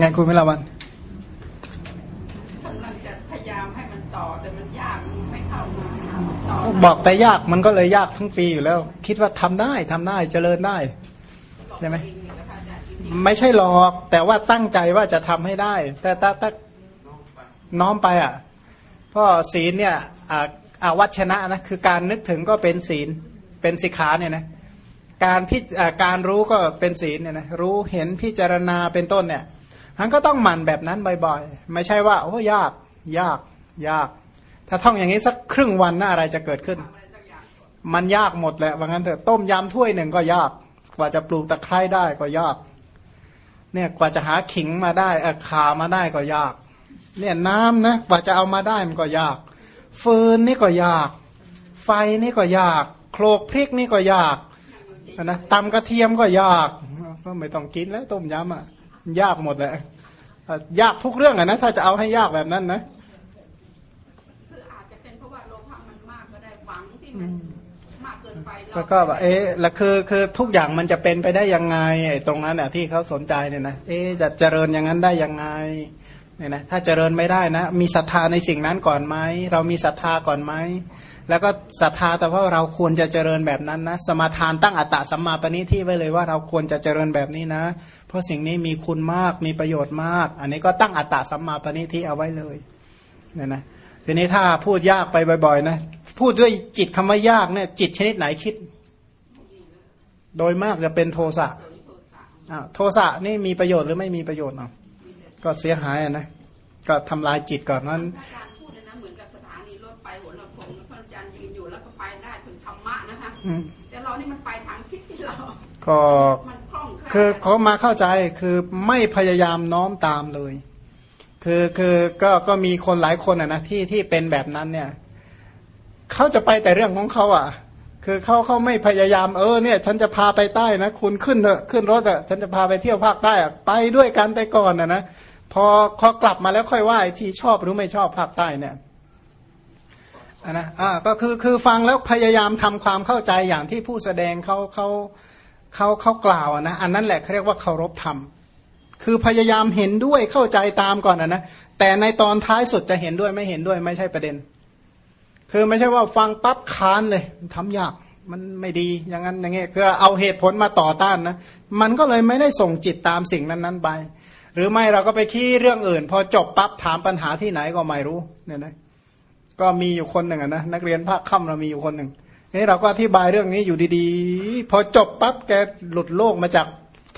ไงคุณวิลาวันกำลังจะพยายามให้มันต่อแต่มันยากมันไม่เข้ามาต่อบอกแต่ยากมันก็เลยยากทั้งปีอยู่แล้ว คิดว่าทำได้ทำได้เจริญได้ใช่ไหมเองนี่แหละค่ะอาจารย์จริงไม่ใช่หลอก แต่ว่าตั้งใจว่าจะทำให้ได้ แต่ถ้าถ้าน้อมไปอะเพราะศีลเนี่ยอ่าอาวัชนะนะคือการนึกถึงก็เป็นศีลเป็นสิกขาเนี่ยนะการพิอ่าการรู้ก็เป็นศีลเนี่ยนะรู้เห็นพิจารณาเป็นต้นเนี่ย มันก็ต้องหมั่นแบบนั้นบ่อยๆ ไม่ใช่ว่าโอ้ยาก ยาก ยาก ถ้าท่องอย่างนี้สักครึ่งวันนะอะไรจะเกิดขึ้น มันยากหมดแหละว่างั้นเถอะต้มยำถ้วยหนึ่งก็ยาก กว่าจะปลูกตะไคร้ได้ก็ยาก เนี่ยกว่าจะหาขิงมาได้เออขามาได้ก็ยาก เนี่ยน้ำนะกว่าจะเอามาได้มันก็ยาก ฟืนนี่ก็ยาก ไฟนี่ก็ยาก โคลกพริกนี่ก็ยากนะตำกระเทียมก็ยาก ก็ไม่ต้องกินแล้วต้มยำอะ ยากหมดแหละอะยากทุกเรื่องอะนะ ถ้าจะเอาให้ยากแบบนั้นนะๆคืออาจจะเป็นเพราะว่าโลภะมันมากก็ได้หวังที่มันมากเกินไปเราแล้วก็แบบเอ๊ะแล้วคือคือทุกอย่างมันจะเป็นไปได้ยังไงไอ้ตรงนั้นอะที่เขาสนใจเนี่ยนะเอ๊ะจะเจริญอย่างนั้นได้ยังไงเนี่ยนะถ้าเจริญไม่ได้นะ มีศรัทธาในสิ่งนั้นก่อนไหมเรามีศรัทธาก่อนไหม แล้วก็ศรัทธาแต่ว่าเราควรจะเจริญแบบนั้นนะ สมาทานตั้งอัตตะสัมมาปณิที่ไว้เลยว่าเราควรจะเจริญแบบนี้นะ เพราะสิ่งนี้มีคุณมากมีประโยชน์มาก อันนี้ก็ตั้งอัตตะสัมมาปณิที่เอาไว้เลยเนี่ยนะทีนี้ถ้าพูดยากไปบ่อยๆนะพูดด้วยจิตคำว่ายากเนี่ยจิตชนิดไหนคิด โดยมากจะเป็นโทสะอ่าโทสะนี่มีประโยชน์หรือไม่มีประโยชน์เนาะก็เสียหายนะก็ทำลายจิตก่อนนั้น แต่เรานี่มันไปทางคิดที่เราก็มันคล่องแคล่วคือเขามาเข้าใจคือไม่พยายามน้อมตามเลย คือคือก็ก็มีคนหลายคนอะนะที่ที่เป็นแบบนั้นเนี่ยเขาจะไปแต่เรื่องของเขาอะ คือเขาเขาไม่พยายามเออเนี่ย ฉันจะพาไปใต้นะคุณขึ้นเถอะขึ้นรถอะฉันจะพาไปเที่ยวภาคใต้อะไปด้วยกันไปก่อนนะนะพอพอกลับมาแล้วค่อยว่าไอ้ที่ชอบหรือไม่ชอบภาคใต้เนี่ยอะ นะอ่าก็คือคือฟังแล้วพยายามทำความเข้าใจอย่างที่ผู้แสดงเขาเขาเขาเขากล่าวอะนะอันนั้นแหละเขาเรียกว่าเคารพธรรม คือพยายามเห็นด้วยเข้าใจตามก่อนนะนะแต่ในตอนท้ายสุดจะเห็นด้วยไม่เห็นด้วยไม่ใช่ประเด็น คือไม่ใช่ว่าฟังปั๊บค้านเลยทำยากมันไม่ดีอย่างนั้นอย่างเงี้ยคือเอาเหตุผลมาต่อต้านนะมันก็เลยไม่ได้ส่งจิตตามสิ่งนั้นๆไป หรือไม่เราก็ไปคิดเรื่องอื่น พอจบปั๊บถามปัญหาที่ไหนก็ไม่รู้เนี่ยนะ ก็มีอยู่คนหนึ่งอะนะนักเรียนภาคค่ำเรามีอยู่คนหนึ่งเฮ้ยเราก็อธิบายเรื่องนี้อยู่ดีๆ พอจบปั๊บแกหลุดโลกมาจาก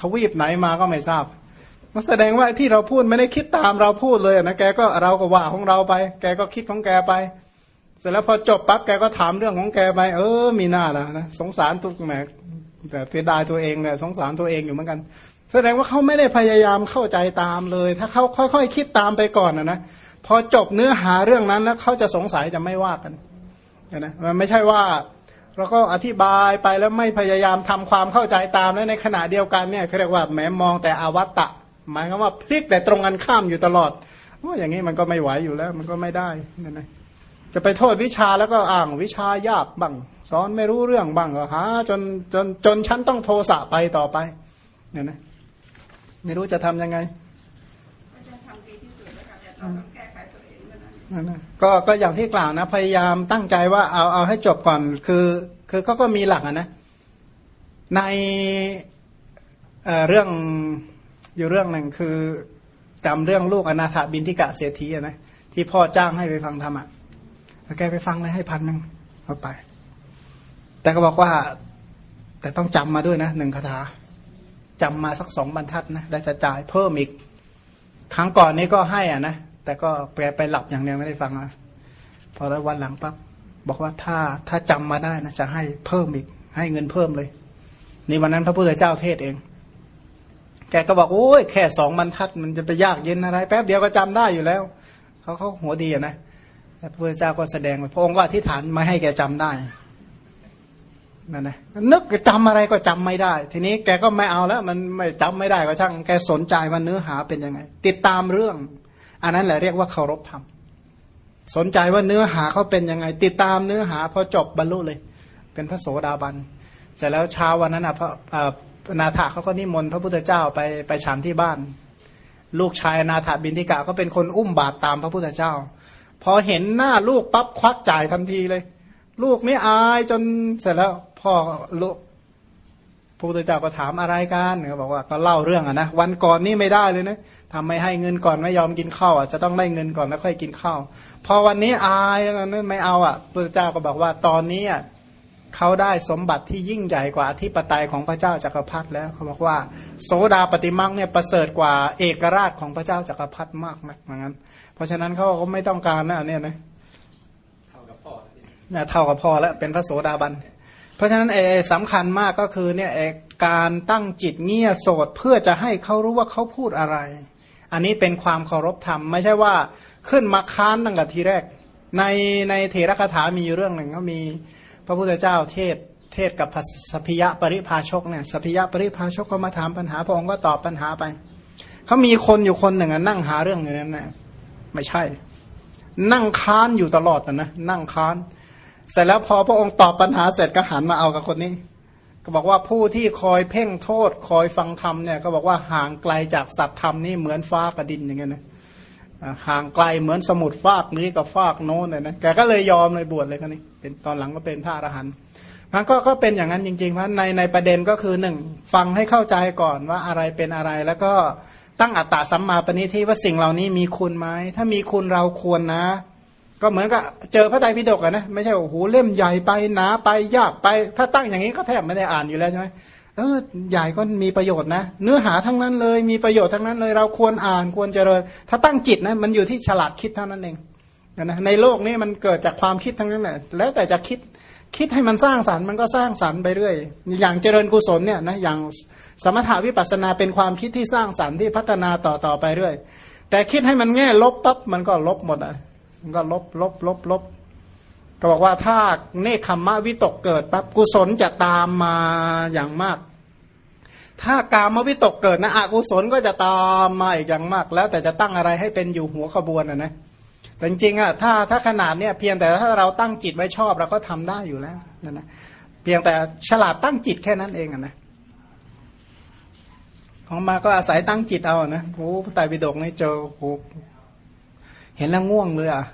ทวีปไหนมาก็ไม่ทราบมันแสดงว่าที่เราพูดไม่ได้คิดตามเราพูดเลยนะแกก็เราก็ว่าของเราไป แกก็คิดของแกไป เสร็จแล้วพอจบปั๊บแกก็ถามเรื่องของแกไป เออมีหน้าละนะสงสารทุกแหมแต่เสียดายตัวเองเนี่ยสงสารตัวเองอยู่เหมือนกัน แสดงว่าเขาไม่ได้พยายามเข้าใจตามเลย ถ้าเขาค่อยๆคิดตามไปก่อนนะนะ พอจบเนื้อหาเรื่องนั้นแล้วเขาจะสงสัยจะไม่ว่ากันนะมันไม่ใช่ว่าเราก็อธิบายไปแล้วไม่พยายามทำความเข้าใจตามแล้วในขณะเดียวกันเนี่ยเขาเรียกว่าแหมมองแต่อวัตตะ หมายความว่าพลิกแต่ตรงกันข้ามอยู่ตลอดว่าอย่างนี้มันก็ไม่ไหวอยู่แล้ว มันก็ไม่ได้นั่นนะจะไปโทษวิชาแล้วก็อ้างวิชายากบ้างสอนไม่รู้เรื่องบ้างก็หาจนจนจนฉันต้องโทสะไปต่อไปเนี่ยนะไม่รู้จะทำยังไงอาจารย์ทำดีที่สุดแล้วค่ะแต่เรา ก็ก็อย่างที่กล่าวนะ พยายามตั้งใจว่าเอาเอาให้จบก่อน คือคือเขาก็มีหลักนะ ในเเรื่องอยู่เรื่องหนึ่งคือจำเรื่องลูกอนาถบินทิกะเศรษฐีนะที่พ่อจ้างให้ไปฟังธรรมอะแล้วแกไปฟังเลยให้พันหนึ่งเอาไป แต่ก็บอกว่า แต่ต้องจำมาด้วยนะหนึ่งคาถาจำมาสักสองบรรทัดนะแล้วจะจ่ายเพิ่มอีกครั้งก่อนนี้ก็ให้อะนะ แต่ก็แปลไปหลับอย่างเดียวไม่ได้ฟังอะพอแล้ววันหลังปั๊บบอกว่าถ้าถ้าจำมาได้นะจะให้เพิ่มอีก ให้เงินเพิ่มเลย นี่วันนั้นพระพุทธเจ้าเทศเอง แกก็บอกโอ้ยแค่สองบรรทัด มันจะไปยากเย็นอะไร แป๊บเดียวก็จำได้อยู่แล้วเขาเขาหัวดีนะพระพุทธเจ้าก็แสดงไปพระองค์ก็อธิษฐานมาให้แกจำได้นั่นนะนึกจำอะไรก็จำไม่ได้ ทีนี้แกก็ไม่เอาแล้ว มันไม่จำไม่ได้ก็ช่าง แกสนใจว่าเนื้อหาเป็นยังไง ติดตามเรื่อง อันนั้นแหละเรียกว่าเคารพธรรม สนใจว่าเนื้อหาเขาเป็นยังไง ติดตามเนื้อหาพอจบบรรลุเลย เป็นพระโสดาบัน เสร็จแล้วเช้าวันนั้นอะพระนาถาเขาก็นิมนต์พระพุทธเจ้าไปไปฉันที่บ้าน ลูกชายนาถาบินทิกะก็เป็นคนอุ้มบาตรตามพระพุทธเจ้า พอเห็นหน้าลูกปั๊บควักจ่ายทันทีเลย ลูกนี่อายจนเสร็จแล้วพ่อลูก พระพุทธเจ้าก็ถามอะไรกันเขาบอกว่าก็เล่าเรื่องอะนะวันก่อนนี่ไม่ได้เลยนะทำไม่ให้เงินก่อนไม่ยอมกินข้าวอะจะต้องได้เงินก่อนแล้วค่อยกินข้าวพอวันนี้อายนั้นไม่เอาอะพระพุทธเจ้าก็บอกว่าตอนนี้อะเขาได้สมบัติที่ยิ่งใหญ่กว่าที่ปไตยของพระเจ้าจักรพรรดิแล้วเขาบอกว่า โสดาปฏิมังเนี่ยประเสริฐกว่าเอกราชของพระเจ้าจักรพรรดิมากนะเหมือนกันเพราะฉะนั้นเขาก็ไม่ต้องการนะอันเนี่ยนะเท่ากับพ่อที่เนี่ยเท่ากับพอแล้วเป็นพระโสดาบัน เพราะฉะนั้นเอสำคัญมากก็คือเนี่ยการตั้งจิตเงี่ยโสดเพื่อจะให้เขารู้ว่าเขาพูดอะไร อันนี้เป็นความเคารพธรรม ไม่ใช่ว่าขึ้นมาค้านตั้งแต่ทีแรก ในในเถรคาถามีอยู่เรื่องหนึ่งก็มีพระพุทธเจ้าเทศเทศกับสพพิยะปริภาชกเนี่ยสพพิยะปริภาชกก็มาถามปัญหาพระองค์ก็ตอบปัญหาไปเขามีคนอยู่คนหนึ่งนั่งหาเรื่องอยู่นั้นนะไม่ใช่ นั่งค้านอยู่ตลอดนะนั่งค้าน เสร็จแล้วพอพระองค์ตอบปัญหาเสร็จก็หันมาเอากับคนนี้ ก็บอกว่าผู้ที่คอยเพ่งโทษ คอยฟังธรรมเนี่ยก็บอกว่าห่างไกลจากสัตธรรมนี่เหมือนฟ้ากับดินอย่างเงี้ยนะห่างไกลเหมือนสมุทรฟากนี้กับฟากโน้นเลยนะแกก็เลยยอมเลยบวชเลยกันนี่เป็นตอนหลังก็เป็นพระอรหันต์มันก็ก็เป็นอย่างนั้นจริงๆเพราะในในประเด็นก็คือหนึ่งฟังให้เข้าใจก่อนว่าอะไรเป็นอะไรแล้วก็ตั้งอัตตาสัมมาปณิที่ว่าสิ่งเหล่านี้มีคุณไหมถ้ามีคุณเราควรนะ ก็เหมือนกับเจอพระไตรปิฎกอะนะไม่ใช่โอ้โหเล่มใหญ่ไปหนาไปยากไป ถ้าตั้งอย่างนี้ก็แทบไม่ได้อ่านอยู่แล้วใช่ไหมเออใหญ่ก็มีประโยชน์นะ เนื้อหาทั้งนั้นเลยมีประโยชน์ทั้งนั้นเลย เราควรอ่านควรเจริญ ถ้าตั้งจิตนะมันอยู่ที่ฉลาดคิดเท่านั้นเองนะในโลกนี้มันเกิดจากความคิดทั้งนั้นแหละแล้วแต่จะคิดคิดให้มันสร้างสรรค์มันก็สร้างสรรค์ไปเรื่อย อย่างเจริญกุศลเนี่ยนะอย่างสมถาวิปัสสนาเป็นความคิดที่สร้างสรรค์ที่พัฒนาต่อต่อไปเรื่อย แต่คิดให้มันแง่ลบปั๊บมันก็ลบหมดอะ มันก็ลบลบลบลบก็บอกว่าถ้าเนคขมมะวิตกเกิดปั๊บกุศลจะตามมาอย่างมาก ถ้ากามวิตกเกิดนะอกุศลก็จะตามมาอีกอย่างมาก แล้วแต่จะตั้งอะไรให้เป็นอยู่หัวขบวนอะนะแต่จริงๆอะถ้าถ้าขนาดเนี้ยเพียงแต่ถ้าเราตั้งจิตไว้ชอบเราก็ทำได้อยู่แล้วนั่นนะเพียงแต่ฉลาดตั้งจิตแค่นั้นเองอะนะของมาก็อาศัยตั้งจิตเอาอะนะโอ้ไตรปิฎกนี่เจอโอ้ เห็นแล้วง่วงเลยอะ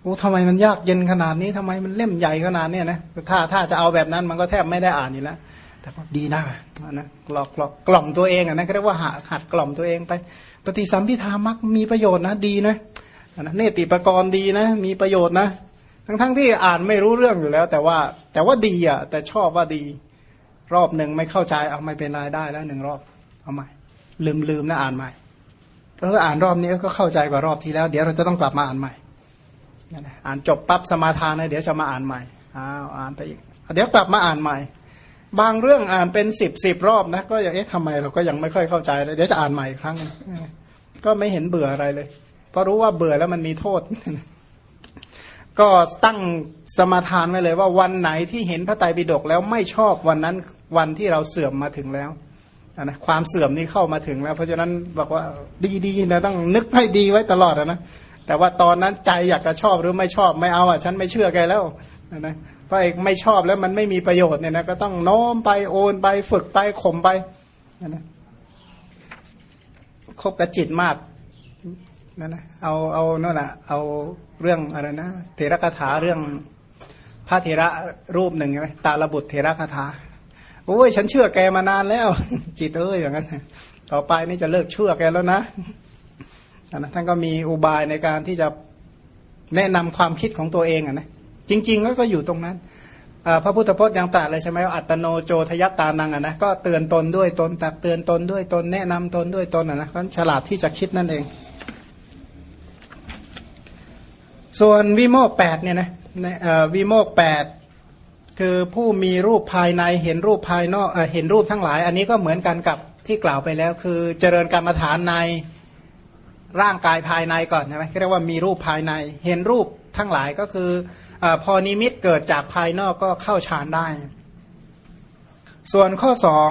โอ้ทำไมมันยากเย็นขนาดนี้ทำไมมันเล่มใหญ่ขนาดเนี้ยนะถ้าถ้าจะเอาแบบนั้นมันก็แทบไม่ได้อ่านอยู่แล้วแต่ก็ดีนะนะหลอกหลอกกล่อมตัวเองอะนะก็เรียกว่าหัดหัดกล่อมตัวเองไป ปฏิสัมพิธามักมีประโยชน์นะดีนะนะเนติปกรณ์ดีนะ มีประโยชน์นะ ทั้งทั้งที่อ่านไม่รู้เรื่องอยู่แล้ว แต่ว่าแต่ว่าดีอะ แต่ชอบว่าดี รอบหนึ่งไม่เข้าใจเอาไม่เป็นไรได้แล้วหนึ่งรอบเอาใหม่ ลืมลืมนะอ่านใหม่ เราอ่านรอบนี้ก็เข้าใจกว่ารอบที่แล้ว เดี๋ยวเราจะต้องกลับมาอ่านใหม่อ่านจบปั๊บสมาทานนะเดี๋ยวจะมาอ่านใหม่อ้าวอ่านไปอีกเดี๋ยวกลับมาอ่านใหม่ บางเรื่องอ่านเป็นสิบสิบรอบนะก็อย่างเอ๊ะทำไมเราก็ยังไม่ค่อยเข้าใจเลยเดี๋ยวจะอ่านใหม่อีกครั้งนึงก็ไม่เห็นเบื่ออะไรเลย เพราะรู้ว่าเบื่อแล้วมันมีโทษ ก็ตั้งสมาทานไว้เลยว่าวันไหนที่เห็นพระไตรปิฎกแล้วไม่ชอบวันนั้นวันที่เราเสื่อมมาถึงแล้ว นะความเสื่อมนี้เข้ามาถึงแล้ว เพราะฉะนั้นบอกว่าดีๆนะต้องนึกให้ดีไว้ตลอดนะแต่ว่าตอนนั้นใจอยากจะชอบหรือไม่ชอบไม่เอาอะฉันไม่เชื่อแกแล้วนะเพราะเอกไม่ชอบแล้วมันไม่มีประโยชน์เนี่ยนะก็ต้องโน้มไปโอนไปฝึกไปข่มไปนะคบกับจิตมากนั่นนะเอาเอาโน่นอะเอาเรื่องอะไรนะเทระคาถาเรื่องพระเทระรูปหนึ่งใช่ไหมตาลบุตรเทระคาถา โอ้ยฉันเชื่อแกมานานแล้ว จิตเอ้ยอย่างนั้นต่อไปนี่จะเลิกเชื่อแกแล้วนะนะท่านก็มีอุบายในการที่จะแนะนำความคิดของตัวเองอะนะจริงๆก็อยู่ตรงนั้นพระพุทธพจน์ยังตรัสเลยใช่ไหมว่าอัตโนโจทยัตตานังอะนะก็เตือนตนด้วยตนตักเตือนตนด้วยตนแนะนำตนด้วยตนอะนะเพราะฉลาดที่จะคิดนั่นเอง ส่วนวิโมกแปดเนี่ยนะวิโมกแปด คือผู้มีรูปภายในเห็นรูปภายนอกเเห็นรูปทั้งหลาย อันนี้ก็เหมือนกันกับที่กล่าวไปแล้ว คือเจริญกรรมฐานในร่างกายภายในก่อนใช่ไหมเรียกว่ามีรูปภายใน เห็นรูปทั้งหลายก็คืออพอนิมิตเกิดจากภายนอกก็เข้าฌานได้ ส่วนข้อสอง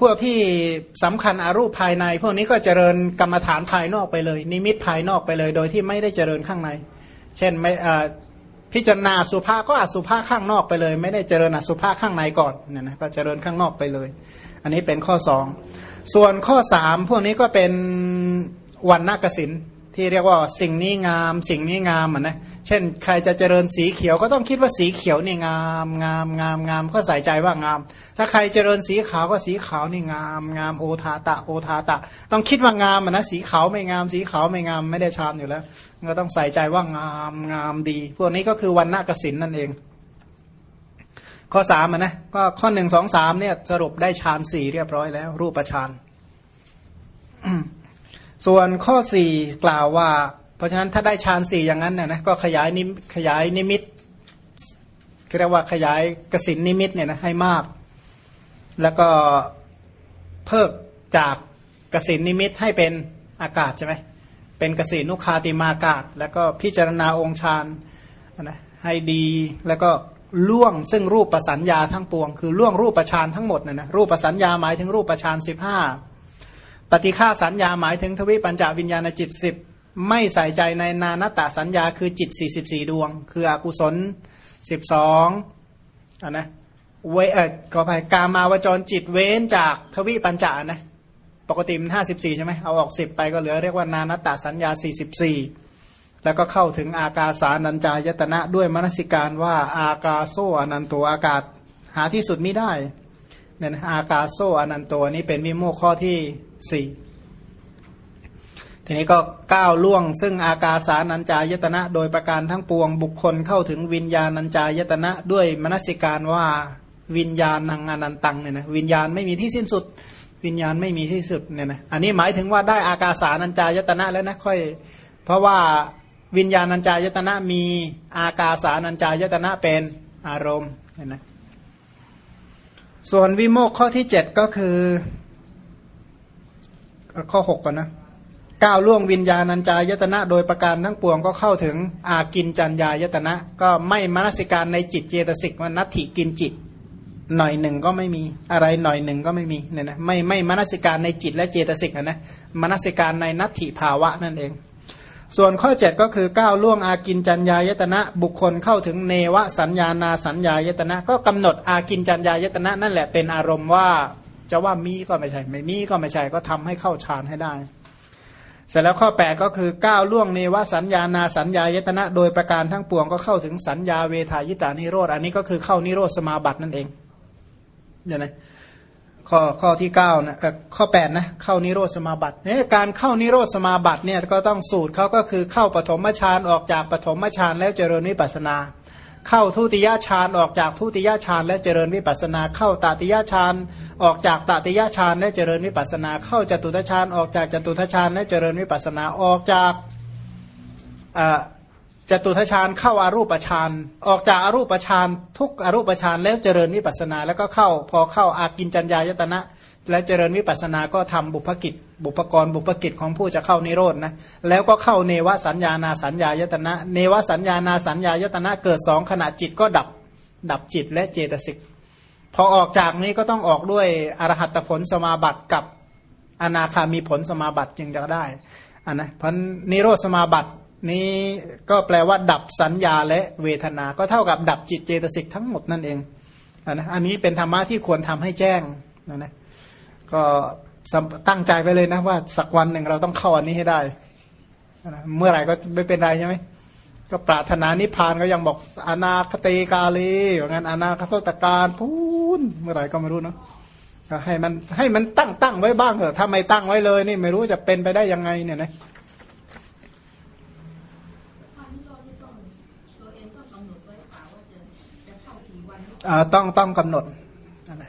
พวกที่สำคัญอารูปภายใน พวกนี้ก็เจริญกรรมฐานภายนอกไปเลย นิมิตภายนอกไปเลย โดยที่ไม่ได้เจริญข้างใน เช่นไม่ พิจารณาสุภาก็อสุภาข้างนอกไปเลย ไม่ได้เจริญอสุภาข้างในก่อนเนี่ยนะก็เจริญข้างนอกไปเลย อันนี้เป็นข้อสองส่วนข้อสามพวกนี้ก็เป็นวันนากสิน ที่เรียกว่าสิ่งนี้งาม สิ่งนี้งามอะนะเช่น ใครจะเจริญสีเขียวก็ต้องคิดว่าสีเขียวนี่งามงามงามงามก็ใส่ใจว่างาม ถ้าใครเจริญสีขาวก็สีขาวนี่งามงามโอทาตะโอทาตะ ต้องคิดว่างามอะนะสีขาวไม่งาม สีขาวไม่งามไม่ได้ชานอยู่แล้ว ก็ต้องใส่ใจว่างามงามดี พวกนี้ก็คือวันนากสินนั่นเอง ข้อสามนะก็ข้อหนึ่งสองสามเนี่ยสรุปได้ฌานสี่เรียบร้อยแล้ว รูปฌาน ส่วนข้อสี่กล่าวว่า เพราะฉะนั้นถ้าได้ฌานสี่อย่างนั้นน่ยนะก็ขยายนิขยายนิมิตเรียกว่าขยายกสินนิมิตเนี่ยนะให้มาก แล้วก็เพิ่มจากกสินนิมิตให้เป็นอากาศใช่ไหมเป็นกสินุคาติมากาศ แล้วก็พิจารณาองค์ฌานนะให้ดีแล้วก็ล่วงซึ่งรูปประสัญญาทั้งปวง คือล่วงรูปประชานทั้งหมดนะนะรูปประสัญญาหมายถึงรูปประชานสิบห้า ปฏิฆาสัญญาหมายถึงทวิปัญจวิญญาณจิตสิบไม่ใส่ใจในนานตาสัญญาคือจิตสี่สิบสี่ดวง คืออกุศลสิบสองอะนะเวเออขอไปกามาวจรจิตเว้นจากทวิปัญจานะปกติมันห้าสิบสี่ใช่ไหมเอาออกสิบไปก็เหลือเรียกว่านานตาสัญญาสี่สิบสี่แล้วก็เข้าถึงอากาสานัญจายตนะด้วยมนสิการว่าอากาโซอนันตัวอากาศหาที่สุดไม่ได้เนี่ยนะอากาโซอนันตัวนี้เป็นมิโมข้อที่ สี่ทีนี้ก็ก้าวล่วง ซึ่งอากาสานัญจายตนะ โดยประการทั้งปวงบุคคลเข้าถึงวิญญาณัญจายตนะ ด้วยมนสิการว่าวิญญาณังอนันตังเนี่ยนะวิญญาณไม่มีที่สิ้นสุด วิญญาณไม่มีที่สุดเนี่ยนะอันนี้หมายถึงว่าได้อากาสานัญจายตนะแล้วนะค่อย เพราะว่าวิญญาณัญจายตนะมีอากาสานัญจายตนะเป็นอารมณ์เห็นไหมส่วนวิโมกข้อที่เจ็ดก็คือ ข้อหกก่อนนะก้าวล่วงวิญญาณัญจายตนะ โดยประการทั้งปวงก็เข้าถึงอากินจัญญายตนะ ก็ไม่มนสิการในจิตเจตสิกว่านัตถิกินจิต หน่อยหนึ่งก็ไม่มีอะไรหน่อยหนึ่งก็ไม่มีเนี่ยนะไม่ไม่มนสิการในจิตและเจตสิกนะมนสิการในนัตถิภาวะนั่นเอง ส่วนข้อเจ็ดก็คือก้าวล่วงอากินจัญญายตนะ บุคคลเข้าถึงเนวสัญญานาสัญญายตนะ ก็กำหนดอากินจัญญายตนะนั่นแหละเป็นอารมณ์ว่า จะว่ามีก็ไม่ใช่ ไม่มีก็ไม่ใช่ก็ทำให้เข้าฌานให้ได้ เสร็จแล้วข้อ 8 ก็คือก้าวล่วงเนวสัญญานาสัญญายตนะ โดยประการทั้งปวงก็เข้าถึงสัญญาเวทายตานิโรธอันนี้ก็คือเข้านิโรธสมาบัตินั่นเองเดี๋ยวนะข้อข้อที่เก้านะข้อแปดนะเข้านิโรธสมาบัติเนี่ยการเข้านิโรธสมาบัติเนี่ยก็ต้องสูตรเขาก็คือเข้าปฐมฌานออกจากปฐมฌานแล้วเจริญวิปัสนา เข้าทุติยฌานออกจากทุติยฌานและเจริญวิปัสนา เข้าตติยฌานออกจากตติยฌานและเจริญวิปัสนา เข้าจตุตฌานออกจากจตุตฌานและเจริญวิปัสนาออกจากจตุทชานเข้าอารูปฌานออกจากอารูปฌานทุกอรูปฌานแล้วเจริญวิปัสนา แล้วก็เข้าพอเข้าอากินจัญญายตนะ และเจริญวิปัสสนาก็ทำบุพกิจ บุพกรบุพกิจของผู้จะเข้านิโรธนะแล้วก็เข้าเนวสัญญานาสัญญายตนะ เนวสัญญานาสัญญายตนะเกิดสองขณะจิตก็ดับดับจิตและเจตสิกพอออกจากนี้ก็ต้องออกด้วยอรหัตผลสมาบัติกับอนาคามีผลสมาบัติจึงจะได้อันนะพันนิโรธสมาบัตินี้ก็แปลว่า ดับสัญญาและเวทนา ก็เท่ากับดับจิตเจตสิกทั้งหมดนั่นเองนะอันนี้เป็นธรรมะที่ควรทำให้แจ้งนะนะ ก็ตั้งใจไปเลยนะว่าสักวันหนึ่งเราต้องเข้าอันนี้ให้ได้นะเมื่อไหร่ก็ไม่เป็นไรใช่ไหมก็ปรารถนานิพพานก็ยังบอกอนาคตกาลีอย่างนั้นอนาคตการพูนเมื่อไหร่ก็ไม่รู้เนาะก็ให้มันให้มันตั้งตั้งไว้บ้างเถอะถ้าไม่ตั้งไว้เลยนี่ไม่รู้จะเป็นไปได้ยังไงเนี่ยนะต้องต้องกำหนด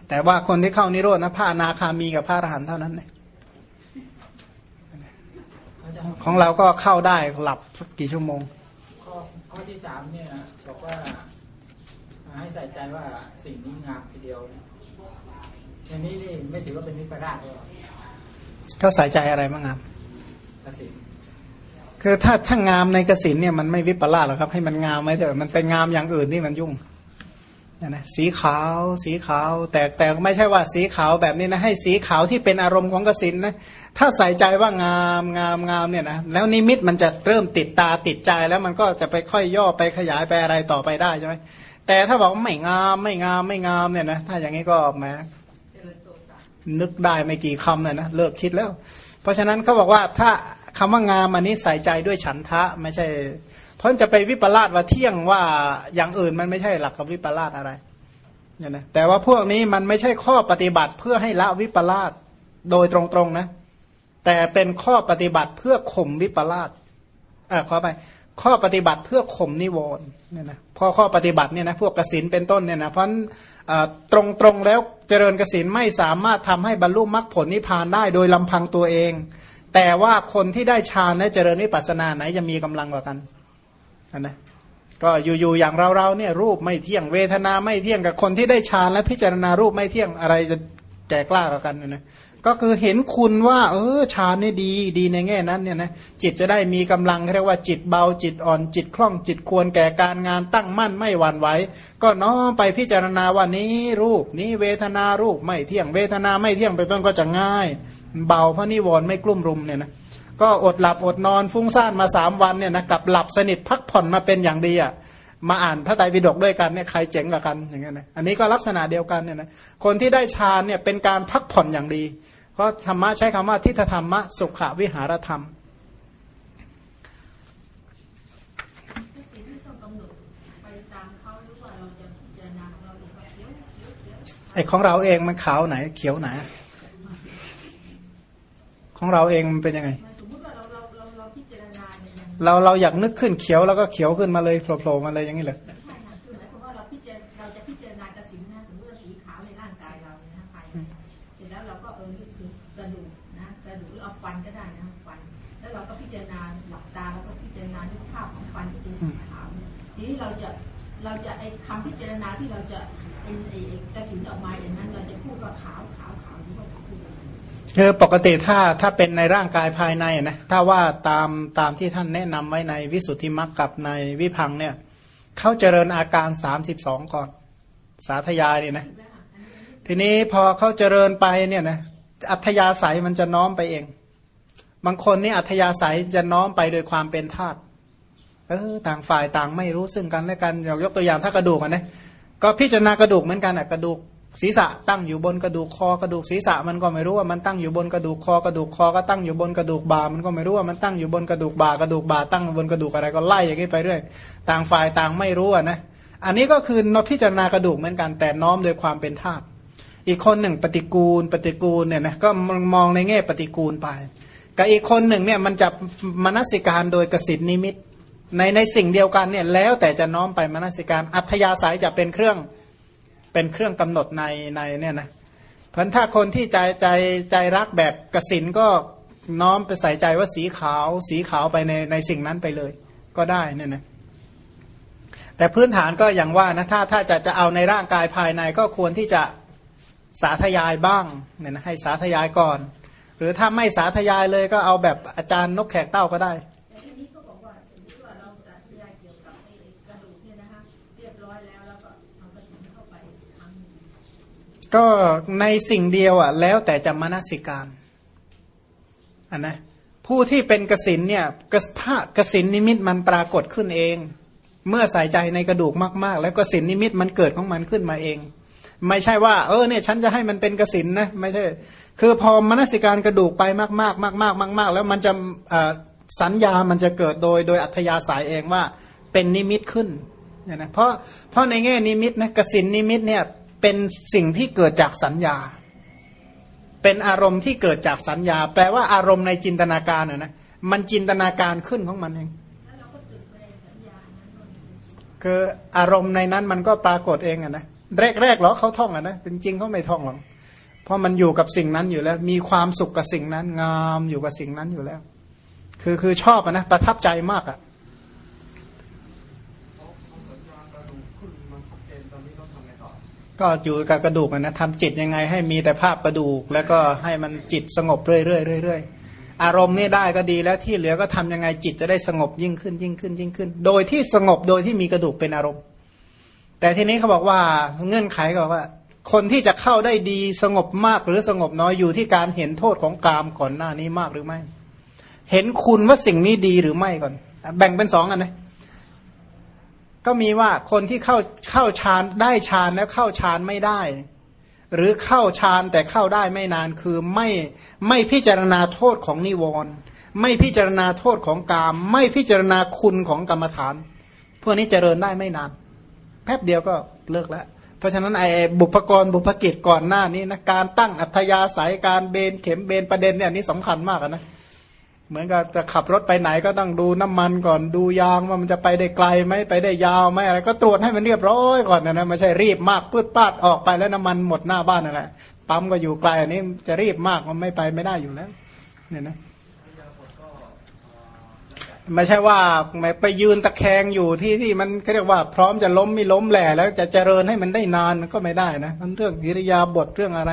แต่ว่าคนที่เข้านิโรธนะพระอนาคามีกับพระอรหันต์เท่านั้นเลยของเราก็เข้าได้หลับสักกี่ชั่วโมง ข้อข้อที่สามเนี่ยบอกว่าให้ใส่ใจว่าสิ่งนี้งามทีเดียวอันนี้นี่ไม่ถือว่าเป็นนิพพานเลยเขาใส่ใจอะไรบ้างครับกสินคือถ้าถ้างามในกสินเนี่ยมันไม่วิปลาสหรอกครับ ให้มันงามไหมเถอะมันไปงามอย่างอื่นนี่มันยุ่ง นะสีขาวสีขาว แต่แต่ไม่ใช่ว่าสีขาวแบบนี้นะให้สีขาวที่เป็นอารมณ์ของกสินนะถ้าใส่ใจว่างามงามงามเนี่ยนะแล้วนิมิตมันจะเริ่มติดตาติดใจแล้วมันก็จะไปค่อยย่อไปขยายไปอะไรต่อไปได้ใช่ไหมแต่ถ้าบอกไม่งามไม่งามไม่งามเนี่ยนะถ้าอย่างนี้ก็ออกมานึกได้ไม่กี่คำเลยนะเลิกคิดแล้ว เพราะฉะนั้นเขาบอกว่าถ้าคำว่างามอันนี้ใส่ใจด้วยฉันทะไม่ใช่ ราะจะไปวิปลาสว่าเที่ยงว่าอย่างอื่นมันไม่ใช่หลักกับวิปลาสอะไรเนี่ยนะแต่ว่าพวกนี้มันไม่ใช่ข้อปฏิบัติเพื่อให้ละวิปลาสโดยตรงๆนะ แต่เป็นข้อปฏิบัติเพื่อข่มวิปลาสเออขอไปข้อปฏิบัติเพื่อข่มนิวรณ์เนี่ยนะพอข้อปฏิบัติเนี่ยนะพวกกสินเป็นต้นเนี่ยนะเพราะตรงตรงแล้วเจริญกสินไม่สามารถทำให้บรรลุมรรคผลนิพพานได้โดยลำพังตัวเอง แต่ว่าคนที่ได้ฌานและเจริญวิปัสสนาไหนจะมีกำลังกว่ากัน นะก็อยู่ๆอย่างเราๆเนี่ยรูปไม่เที่ยงเวทนาไม่เที่ยงกับคนที่ได้ฌานและพิจารณารูปไม่เที่ยงอะไรจะแก่กล้ากันนะก็คือเห็นคุณว่า เออฌานนี่ดีดีในแง่นั้นเนี่ยนะจิตจะได้มีกำลังเรียกว่าจิตเบาจิตอ่อนจิตคล่องจิตควรแก่การงานตั้งมั่นไม่หวั่นไหวก็น้อมไปพิจารณาว่านี้รูปนี้เวทนารูปไม่เที่ยงเวทนาไม่เที่ยงไปต้นก็จะง่าย เบาเพราะนิวรณ์ไม่กลุ่มรุมเนี่ยนะ ก็อดหลับอดนอนฟุ้งซ่านมาสามวันเนี่ยนะกับหลับสนิทพักผ่อนมาเป็นอย่างดีอะมาอ่านพระไตรปิฎกด้วยกันเนี่ยใครเจ๋งกว่ากันอย่างเงี้ยนะอันนี้ก็ลักษณะเดียวกันเนี่ยนะคนที่ได้ฌานเนี่ยเป็นการพักผ่อนอย่างดี เพราะธรรมะใช้คำว่าทิฏฐธรรมะสุขวิหารธรรมไอของเราเองมันขาวไหน เขียวไหน ของเราเองมันเป็นยังไง เราเราอยากนึกขึ้นเขียวแล้วก็เขียวขึ้นมาเลยโผล่มาเลยอย่างนี้เลยเราจะไอ้คำพิจารณาที่เราจะเป็นไอ้กระสินออกมาอย่างนั้น เราจะพูดว่าขาวขาวขาวหรือว่าพูด คือปกติถ้าถ้าเป็นในร่างกายภายในนะถ้าว่าตามตามที่ท่านแนะนำไว้ในวิสุทธิมรรคกับในวิพังเนี่ยเขาเจริญอาการสามสิบสองก่อน สาธยายเนี่ยนะ ทีนี้พอเขาเจริญไปเนี่ยนะอัธยาศัยมันจะน้อมไปเอง บางคนนี่อัธยาศัยจะน้อมไปโดยความเป็นธาตุเออต่างฝ่ายต่างไม่รู้ซึ่งกันและกันยกตัวอย่างถ้ากระดูกนะก็พิจารณากระดูกเหมือนกันอะกระดูก ศีรษะตั้งอยู่บนกระดูกคอกระดูกศีรษะมันก็ไม่รู้ว่ามันตั้งอยู่บนกระดูกคอกระดูกคอก็ตั้งอยู่บนกระดูกบ่ามันก็ไม่รู้ว่ามันตั้งอยู่บนกระดูกบ่ากระดูกบ่าตั้งบนกระดูกอะไรก็ไล่อย่างนี้ไปเรื่อยต่างฝ่ายต่างไม่รู้นะอันนี้ก็คือนพิจารณากระดูกเหมือนกันแต่น้อมโดยความเป็นธาตุอีกคนหนึ่งปฏิกูลปฏิกูลเนี่ยนะก็มองในแง่ปฏิกูลไปกับอีกคนหนึ่งเนี่ยมันจะมนสิการโดยกสิทนิมิตในในสิ่งเดียวกันเนี่ยแล้วแต่จะน้อมไปมนสิการอัธยาศัยจะเป็นเครื่อง เป็นเครื่องกำหนดในในเนี่ยนะเพราะถ้าคนที่ใจใจใจรักแบบกสินก็น้อมไปใส่ใจว่าสีขาว สีขาวไปในในสิ่งนั้นไปเลย ก็ได้เนี่ยนะแต่พื้นฐานก็อย่างว่านะถ้าถ้าจะจะเอาในร่างกายภายในก็ควรที่จะสาธยายบ้างเนี่ยนะให้สาธยายก่อน หรือถ้าไม่สาธยายเลยก็เอาแบบอาจารย์นกแขกเต้าก็ได้ ก็ในสิ่งเดียวอะ แล้วแต่จะมนสิการอันนะผู้ที่เป็นกสินเนี่ยกระพะกสินนิมิตมันปรากฏขึ้นเอง เมื่อใส่ใจในกระดูกมาก ๆ แล้วกสินนิมิตมันเกิดของมันขึ้นมาเอง ไม่ใช่ว่า เออเนี่ยฉันจะให้มันเป็นกสินนะไม่ใช่ คือพอมนสิการกระดูกไปมากๆ มากๆมาก ๆ แล้วมันจะสัญญามันจะเกิดโดย โดยอัธยาศัยเองว่าเป็นนิมิตขึ้นเนี่ยนะเพราะเพราะในแง่นิมิตนะกสินนิมิตเนี่ย เป็นสิ่งที่เกิดจากสัญญา เป็นอารมณ์ที่เกิดจากสัญญา แปลว่าอารมณ์ในจินตนาการเนี่ยนะมันจินตนาการขึ้นของมันเองคืออารมณ์ในนั้นมันก็ปรากฏเองอะนะแรกๆหรอเขาท่องอะนะจริงๆเขาไม่ท่องหรอกเพราะมันอยู่กับสิ่งนั้นอยู่แล้ว มีความสุขกับสิ่งนั้น งามอยู่กับสิ่งนั้นอยู่แล้ว คือคือชอบอะนะประทับใจมากอะ ก็อยู่กับกระดูกนะทำจิตยังไงให้มีแต่ภาพกระดูก แล้วก็ให้มันจิตสงบเรื่อยๆเรื่อยๆอารมณ์นี่ได้ก็ดีแล้วที่เหลือก็ทำยังไงจิตจะได้สงบยิ่งขึ้นยิ่งขึ้นยิ่งขึ้น โดยที่สงบโดยที่มีกระดูกเป็นอารมณ์ แต่ทีนี้เขาบอกว่าเงื่อนไขก็ว่า คนที่จะเข้าได้ดีสงบมากหรือสงบน้อยอยู่ที่การเห็นโทษของกามก่อนหน้านี้มากหรือไม่ เห็นคุณว่าสิ่งนี้ดีหรือไม่ก่อน แบ่งเป็นสองอันนะ ก็มีว่าคนที่เข้าเข้าฌานได้ฌานแล้วเข้าฌานไม่ได้ หรือเข้าฌานแต่เข้าได้ไม่นานคือไม่ไม่พิจารณาโทษของนิวรณ์ไม่พิจารณาโทษของกาม ไม่พิจารณาคุณของกรรมฐาน พวกนี้เจริญได้ไม่นาน แป๊บเดียวก็เลิกแล้วเพราะฉะนั้นไอ้บุพกรบุพกิจก่อนหน้านี้นะการตั้งอัธยาศัยการเบนเข็มเบนประเด็นเนี่ยนี่สำคัญมากนะ เหมือนกับจะขับรถไปไหนก็ต้องดูน้ำมันก่อนดูยางว่ามันจะไปได้ไกลไหมไปได้ยาวไหมอะไร ก็ตรวจให้มันเรียบร้อยก่อนนะนะไม่ใช่รีบมากปืดปาดออกไปแล้วน้ำมันหมดหน้าบ้านนั่นแหละปั๊มก็อยู่ไกลอันนี้จะรีบมากมันไม่ไปไม่ได้อยู่แล้วเนี่ยนะไม่ใช่ว่าไปยืนตะแคงอยู่ที่ที่มันเรียกว่าพร้อมจะล้มไม่ล้มแหล่แล้วจะเจริญให้มันได้นานมันก็ไม่ได้นะมันเรื่องวิริยาบทเรื่องอะไร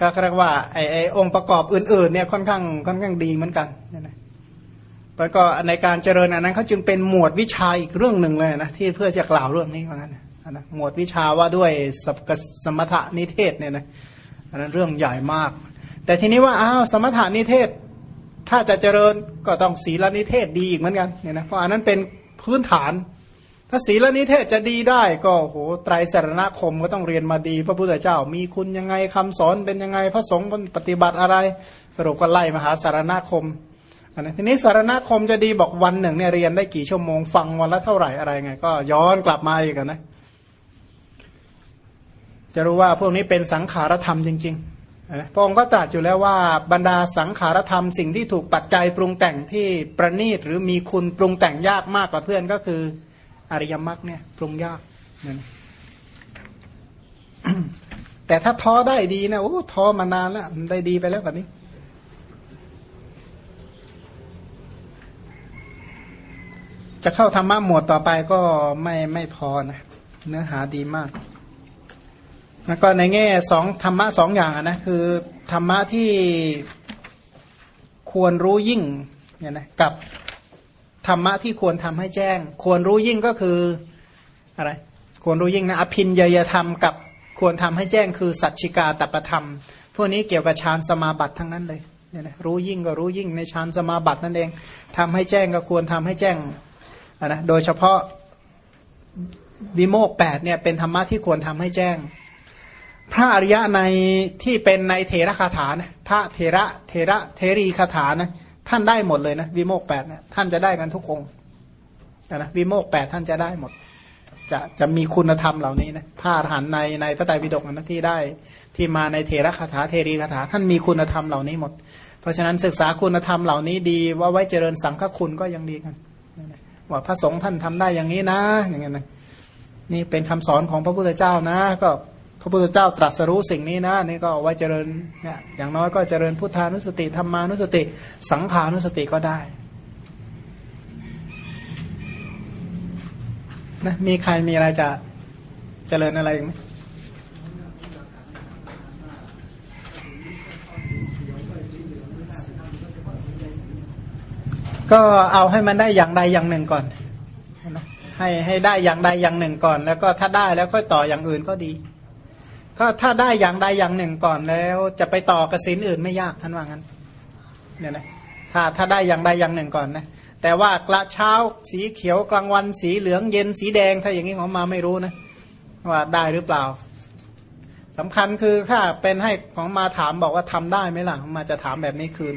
ก็เรียกว่าไอไอองค์ประกอบอื่นๆเนี่ยค่อนข้างค่อนข้างดีเหมือนกันเนี่ยนะแล้วก็ในการเจริญอันนั้นเขาจึงเป็นหมวดวิชาอีกเรื่องหนึ่งเลยนะที่เพื่อจะกล่าวเรื่องนี้ว่างั้นนะหมวดวิชาว่าด้วยสสมถะนิเทศเนี่ยนะอันนั้นเรื่องใหญ่มาก แต่ทีนี้ว่าอ้าวสมถะนิเทศ ถ้าจะเจริญก็ต้องศีลนิเทศดีอีกเหมือนกันเนี่ยนะเพราะอันนั้นเป็นพื้นฐาน ถ้าศีลนิเทศจะดีได้ก็โหไตรสารณคมก็ต้องเรียนมาดี พระพุทธเจ้ามีคุณยังไงคำสอนเป็นยังไงพระสงฆ์ปฏิบัติอะไร สรุปก็ไล่มหาสารณคมอันนี้ทีนี้สารณคมจะดีบอกวันหนึ่งเนี่ยเรียนได้กี่ชั่วโมงฟังวันละเท่าไหร่อะไรไง ก็ย้อนกลับมาอีกนะจะรู้ว่าพวกนี้เป็นสังขารธรรมจริงๆพระองค์ก็ตรัสอยู่แล้วว่าบรรดาสังขารธรรมสิ่งที่ถูกปัจจัยปรุงแต่งที่ประณีตหรือมีคุณปรุงแต่งยากมากกว่าเพื่อนก็คือ อริยมรรคเนี่ยปรุงยากนั่นแต่ถ้าท้อได้ดีนะโอ้ท้อมานานแล้วได้ดีไปแล้วแบบนี้จะเข้าธรรมะหมวดต่อไปก็ไม่ไม่พอนะ เนื้อหาดีมาก แล้วก็ในแง่สองธรรมะสองอย่างนะคือธรรมะที่ควรรู้ยิ่งเนี่ยนะกับ ธรรมะที่ควรทำให้แจ้ง ควรรู้ยิ่งก็คืออะไร ควรรู้ยิ่งนะอภินยยธรรมกับควรทำให้แจ้งคือสัจฉิกาตประธรรม พวกนี้เกี่ยวกับฌานสมาบัติทั้งนั้นเลยเนี่ยนะรู้ยิ่งก็รู้ยิ่งในฌานสมาบัตินั่นเองทำให้แจ้งก็ควรทำให้แจ้งนะโดยเฉพาะวิโมกแปดเนี่ยเป็นธรรมะที่ควรทำให้แจ้ง พระอริยะในที่เป็นในเทระคาถานะพระเทระเทระเทรีคาถานะ ท่านได้หมดเลยนะวิโมกแปดเนะท่านจะได้กันทุกองนะวิโมกแปดท่านจะได้หมด จะจะมีคุณธรรมเหล่านี้นะพระอรหันในในพระไตรปิฎกนะที่ได้ ที่มาในเทระคาถาเทรีคาถา ท่านมีคุณธรรมเหล่านี้หมด เพราะฉะนั้นศึกษาคุณธรรมเหล่านี้ดี ว่าไว้เจริญสังฆคุณก็ยังดีกันว่าพระสงฆ์ท่านทำได้อย่างนี้นะ อย่างเงี้ยนะนี่เป็นคำสอนของพระพุทธเจ้านะ ก็ ระพุทธเจ้าตรัสรู้สิ่งนี้นะนี่ก็เอาไว้เจริญเนี่ยอย่างน้อยก็เจริญพุทธานุสติธรรมานุสติ สังขานุสติก็ได้นะมีใครมีอะไรจะเจริญอะไรไหมก็เอาให้มันได้อย่างใดอย่างหนึ่งก่อน ให้ให้ได้อย่างใดอย่างหนึ่งก่อน แล้วก็ถ้าได้แล้วค่อยต่ออย่างอื่นก็ดี ก็ถ้าได้อย่างใดอย่างหนึ่งก่อนแล้ว จะไปต่อกสินอื่นไม่ยากท่านว่างั้นเนี่ยนะถ้าถ้าได้อย่างใดอย่างหนึ่งก่อนนะแต่ว่ากระเช้าสีเขียวกลางวันสีเหลืองเย็นสีแดงถ้าอย่างนี้ของมาไม่รู้นะว่าได้หรือเปล่าสำคัญคือถ้าเป็นให้ของมาถามบอกว่าทำได้ไหมล่ะมาจะถามแบบนี้คืน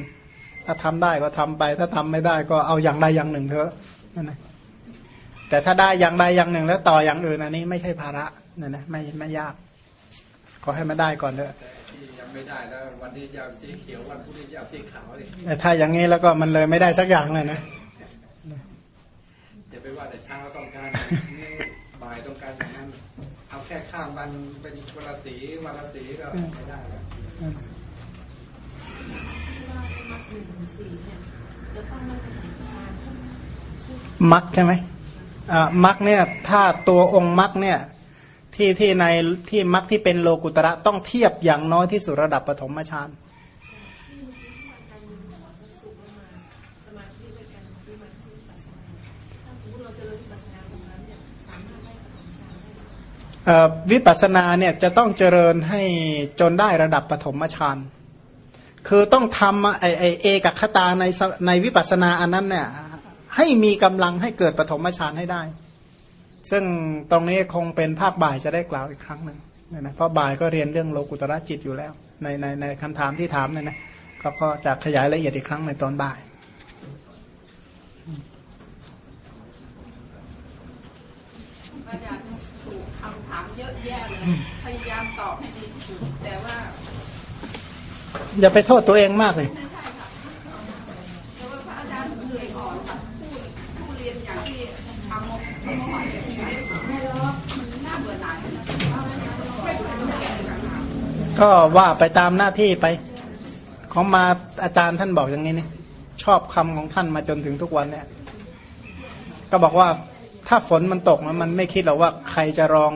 ถ้าทำได้ก็ทำไป ถ้าทำไม่ได้ก็เอาอย่างใดอย่างหนึ่งเถอะนั่นนะแต่ถ้าได้อย่างใดอย่างหนึ่งแล้วต่ออย่างอื่นอันนี้ไม่ใช่ภาระนั่นนะไม่ไม่ยาก ขอให้มาได้ก่อนเถอะยังไม่ได้แล้ววันนี้จะเอาสีเขียววันพรุ่งนี้จะเอาสีขาวเลยถ้าอย่างนี้แล้วก็มันเลยไม่ได้สักอย่างเลยนะอย่าไปว่าแต่เช้าต้องการนี่บ่ายต้องการอย่างนั้นเอาแค่ข้ามวันเป็นวันละสีวันละสีก็ไม่ได้แล้วมักใช่ไหมมักเนี่ย ถ้าตัวองค์มักเนี่ย ที่ที่ในที่มรรคที่เป็นโลกุตระต้องเทียบอย่างน้อยที่สุดระดับปฐมฌานวิปัสสนาเนี่ยจะต้องเจริญให้จนได้ระดับปฐมฌานคือต้องทำไอไอเอกคตาในในวิปัสสนาอันนั้นเนี่ยให้มีกำลังให้เกิดปฐมฌานให้ได้ ซึ่งตรงนี้คงเป็นภาคบ่ายจะได้กล่าวอีกครั้งหนึ่งเนี่ยนะเพราะบ่ายก็เรียนเรื่องโลกุตระจิตอยู่แล้ว ในในในคำถามที่ถามเนี่ยนะก็ก็จะขยายละเอียดอีกครั้งในตอนบ่าย อาจารย์ถูกคำถามเยอะแยะเลยพยายามตอบให้ดีที่สุดแต่ว่า อย่าไปโทษตัวเองมากเลย ไม่ใช่ค่ะแต่ว่าพระอาจารย์เหนื่อยอ่อนค่ะผู้ผู้เรียนอย่างที่ทำทำหมอเนี่ยไม่หรอกมันน่าเบื่อหน่ายนะไม่ควรจะเรียนกันค่ะ ก็ว่าไปตามหน้าที่ไป ของมาอาจารย์ท่านบอกอย่างนี้นี่ชอบคำของท่านมาจนถึงทุกวันเนี่ย ก็บอกว่าถ้าฝนมันตกมันไม่คิดหรอกว่าใครจะรอง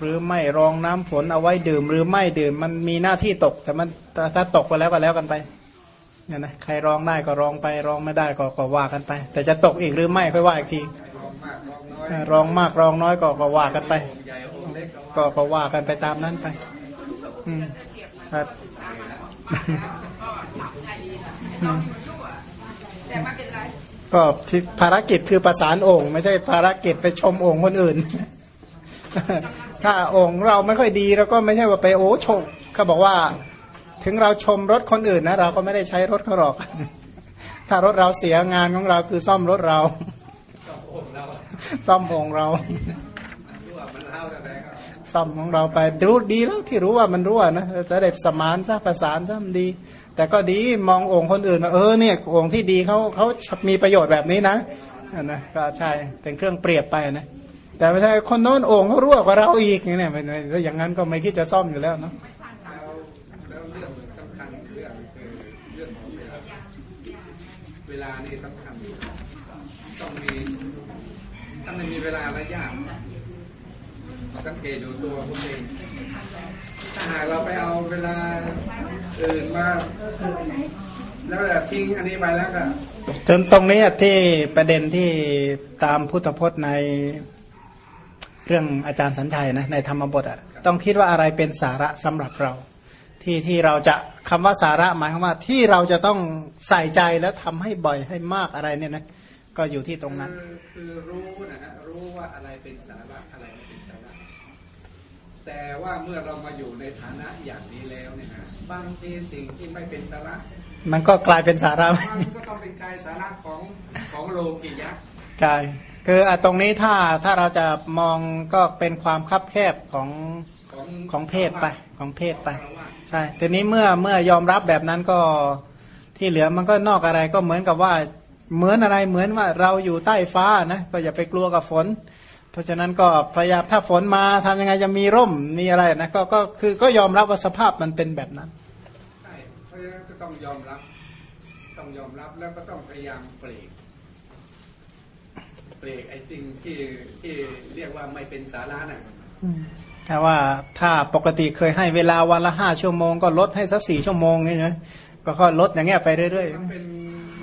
หรือไม่รองน้ำฝนเอาไว้ดื่ม หรือไม่ดื่มมันมีหน้าที่ตก แต่มันถ้าตกไปแล้วก็แล้วกันไปเนี่ยนะใครรองได้ก็รองไปรองไม่ได้ก็ก็ว่ากันไป แต่จะตกอีกหรือไม่ค่อยว่าอีกทีรองมากรองน้อยก็ก็ว่ากันไป ก็ว่าก็ก็ว่ากันไปตามนั้นไป ครับแต่ไม่เป็นไรก็ที่ภารกิจคือประสานองค์ไม่ใช่ภารกิจไปชมองค์คนอื่น ถ้าองค์เราไม่ค่อยดีเราก็ไม่ใช่ว่าไปโอ้ชมเขาบอกว่า ถึงเราชมรถคนอื่นนะเราก็ไม่ได้ใช้รถเขาหรอก ถ้ารถเราเสียงานของเราคือซ่อมรถเราก็องค์เราซ่อมองค์เรา ซ่อมของเราไปรู้ดีแล้วที่รู้ว่ามันรั่วนะจะได้สมานซะประสานซะมันดี แต่ก็ดีมององค์คนอื่นว่าเออเนี่ยองค์ที่ดีเขาเขามีประโยชน์แบบนี้นะนะก็ใช่เป็นเครื่องเปรียบไปนะแต่ไม่ใช่คนโน้นองค์เขารั่วกว่าเราอีกอย่เนี่ยไม่ไม่ถ้าอย่างนั้นก็ไม่คิดจะซ่อมอยู่แล้วเนาะเวลาเวลานี่สำคัญต้องมีถ้าไม่มีเวลาระยะ สังเกตดูตัวคุณเองถ้าหากเราไปเอาเวลาอื่นมาแล้วแบบทิ้งอันนี้ไปแล้วก็จนตรงนี้ที่ประเด็นที่ตามพุทธพจน์ในเรื่องอาจารย์สัญชัยนะในธรรมบทอะต้องคิดว่าอะไรเป็นสาระสำหรับเรา ที่ที่เราจะคำว่าสาระหมายความว่าที่เราจะต้องใส่ใจแล้วทำให้บ่อยให้มากอะไรเนี่ยนะก็อยู่ที่ตรงนั้น คือคือรู้นะฮะรู้ว่าอะไรเป็นสาระอะไรไม่เป็นสาระ แต่ว่าเมื่อเรามาอยู่ในฐานะอย่างนี้แล้วเนี่ยนะบางทีสิ่งที่ไม่เป็นสาระ มันก็กลายเป็นสาระมันก็ต้องเป็นกายสาระของของโลกิยะกายคืออะตรงนี้ถ้าถ้าเราจะมองก็เป็นความคับแคบของของของเพศไปของเพศไปคารวะใช่ทีนี้เมื่อเมื่อยอมรับแบบนั้นก็ที่เหลือมันก็นอกอะไรก็เหมือนกับว่าเหมือนอะไรเหมือนว่าเราอยู่ใต้ฟ้านะก็อย่าไปกลัวกับฝนเพ ราะฉะนั้นก็พยายามถ้าฝนมาทำยังไงจะมีร่มมีอะไรนะก็ก็คือก็ยอมรับว่าสภาพมันเป็นแบบนั้นใช่เพราะฉะนั้นก็ต้องยอมรับต้องยอมรับแล้วก็ต้องพยายามเปรกเปรกไอ้สิ่งที่ที่เรียกว่าไม่เป็นสาระน่ะแต่ว่าถ้าปกติเคยให้เวลาวันละห้าชั่วโมง ก็ลดให้สักสี่ชั่วโมงนี่นะก็ค่อยลดอย่างเงี้ยไปเรื่อยมันเป็น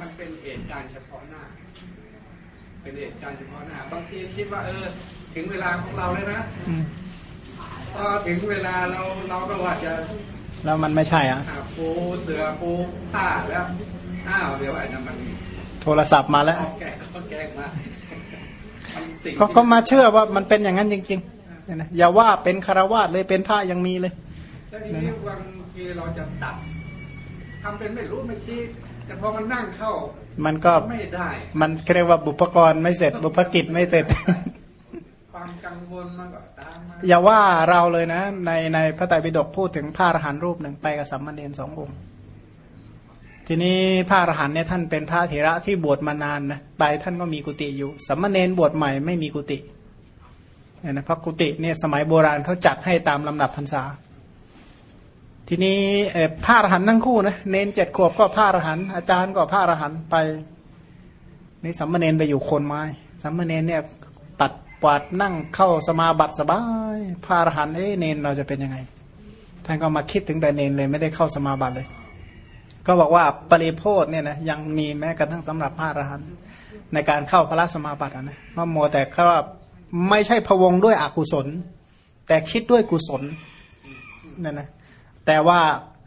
มันเป็นเหตุการณ์เฉพาะหน้า เป็นเหตุการณ์เฉพาะหน้าบางทีคิดว่าเออ ถึงเวลาของเราเลยนะๆอืมพอถึงเวลาเราเราก็ว่าจะแล้วมันไม่ใช่อะหาปูเสือปูผ้าแล้วอ้าวเดี๋ยวไอ้นั่นมันโทรศัพท์มาแล้วแกงก็แกงมามันสิ่งก็ที่ก็มาเชื่อว่ามันเป็นอย่างนั้นจริงๆเนี่ยนะอย่าว่าเป็นคารวาสเลยเป็นพระยังมีเลยแล้วทีนี้บางทีเราจะตัดทำเป็นไม่รู้ไม่ชี้ แต่พอมันนั่งเข้า มันก็ไม่ได้ มันเรียกว่าบุพกรไม่เสร็จ บุพกิจไม่เสร็จความกังวลมันก็ตามมาอย่าว่าเราเลยนะ ในในพระไตรปิฎกพูดถึงพระอรหันต์รูปหนึ่งไปกับสัมมาเนรสององค์ทีนี้พระอรหันต์เนี่ยท่านเป็นพระเถระที่บวชมานานนะไปท่านก็มีกุฏิอยู่สัมมาเนรบวชใหม่ไม่มีกุฏิเนี่ยนะเพราะกุฏิเนี่ยสมัยโบราณเขาจัดให้ตามลำดับพรรษา ทีนี้เอ่อพระอรหันต์ทั้งคู่นะเน้นเจ็ดขวบก็พระอรหันต์อาจารย์ก็พระอรหันต์ไปนี่สัมมาเนนไปอยู่โคนไม้สัมมาเนนเนี่ยตัดกวาดนั่งเข้าสมาบัติสบายพระอรหันต์เอ้เนนเราจะเป็นยังไงท่านก็มาคิดถึงแต่เนนเลยไม่ได้เข้าสมาบัติเลย ก็บอกว่าปริโพธเนี่ยนะยังมีแม้กระทั่งสำหรับพระอรหันต์ในการเข้าพระสมาบัตินะว่าโมวแต่เขาไม่ใช่พวงด้วยอกุศล แต่คิดด้วยกุศลนั่นนะ แต่ว่า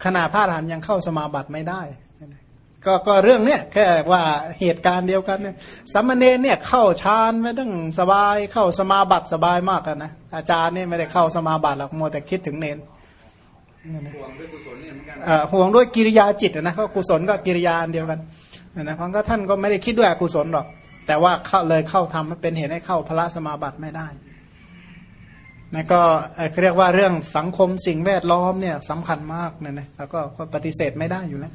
ขณะพระอรหันต์ยังเข้าสมาบัติไม่ได้นั่นนะก็ก็เรื่องเนี้ยแค่ว่าเหตุการณ์เดียวกันเนี่ยสามเณรเนี่ยเข้าฌานไม่ต้องสบายเข้าสมาบัติสบายมากอะนะอาจารย์เนี่ยไม่ได้เข้าสมาบัติหรอกมัวแต่คิดถึงเนนนั่นนะห่วงด้วยกุศลเนี่ยเหมือนกันเอ่อห่วงด้วยกิริยาจิตอะนะก็กุศลก็กิริยาอันเดียวกันนะนะเพราะก็ท่านก็ไม่ได้คิดด้วยอกุศลหรอกแต่ว่าเข้าเลยเข้าทำมันเป็นเหตุให้เข้าพระสมาบัติไม่ได้ นะก็เอ่อเขาเรียกว่าเรื่องสังคมสิ่งแวดล้อมเนี่ยสำคัญมากเนี่ยนะแล้วก็ปฏิเสธไม่ได้อยู่แล้ว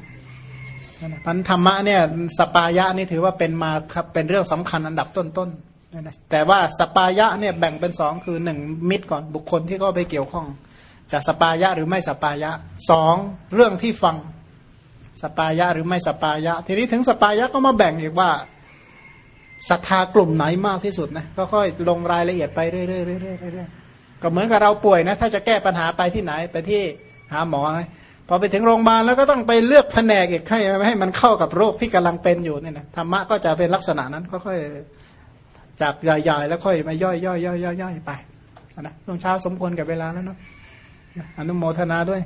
พันนะพันธรรมะเนี่ยสปายะนี่ถือว่าเป็นมาครับเป็นเรื่องสำคัญอันดับต้นๆนะแต่ว่าสปายะเนี่ยแบ่งเป็นสองคือหนึ่งมิตรก่อนบุคคลที่เข้าไปเกี่ยวข้อง จะสปายะหรือไม่สปายะสองเรื่องที่ฟังสปายะหรือไม่สปายะ ทีนี้ถึงสปายะก็มาแบ่งอีกว่าศรัทธากลุ่มไหนมากที่สุดนะก็ค่อยลงรายละเอียดไปเรื่อยๆ ก็เหมือนกับเราป่วยนะ ถ้าจะแก้ปัญหาไปที่ไหนไปที่หาหมอไหมพอไปถึงโรงพยาบาลแล้วก็ต้องไปเลือกแผนกอีกให้ให้มันเข้ากับโรคที่กำลังเป็นอยู่เนี่ยนะธรรมะก็จะเป็นลักษณะนั้นค่อยๆจากใหญ่ๆแล้วค่อยมาย่อยๆย่อยๆย่อยๆไปนะช่วงเช้าสมควรกับเวลาแล้วเนาะอนุโมทนาด้วย